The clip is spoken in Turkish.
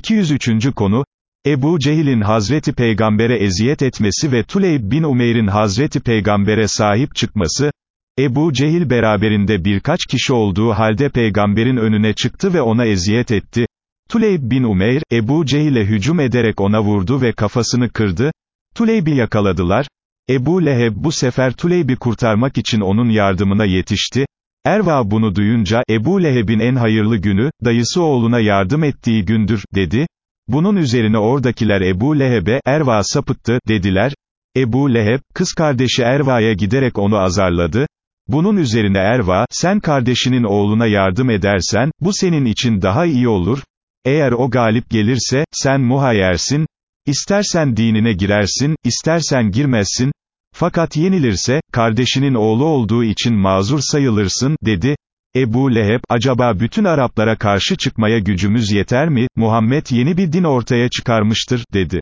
203. konu, Ebu Cehil'in Hazreti Peygamber'e eziyet etmesi ve Tuleyb bin Umeyr'in Hazreti Peygamber'e sahip çıkması, Ebu Cehil beraberinde birkaç kişi olduğu halde peygamberin önüne çıktı ve ona eziyet etti. Tuleyb bin Umeyr, Ebu Cehil'e hücum ederek ona vurdu ve kafasını kırdı. Tuleyb'i yakaladılar. Ebu Leheb bu sefer Tuleyb'i kurtarmak için onun yardımına yetişti. Erva bunu duyunca, Ebu Leheb'in en hayırlı günü, dayısı oğluna yardım ettiği gündür, dedi. Bunun üzerine oradakiler Ebu Leheb'e, Erva sapıttı, dediler. Ebu Leheb, kız kardeşi Erva'ya giderek onu azarladı. Bunun üzerine Erva, sen kardeşinin oğluna yardım edersen, bu senin için daha iyi olur. Eğer o galip gelirse, sen muhayyersin. İstersen dinine girersin, istersen girmezsin. Fakat yenilirse, kardeşinin oğlu olduğu için mazur sayılırsın, dedi. Ebu Leheb, acaba bütün Araplara karşı çıkmaya gücümüz yeter mi, Muhammed yeni bir din ortaya çıkarmıştır, dedi.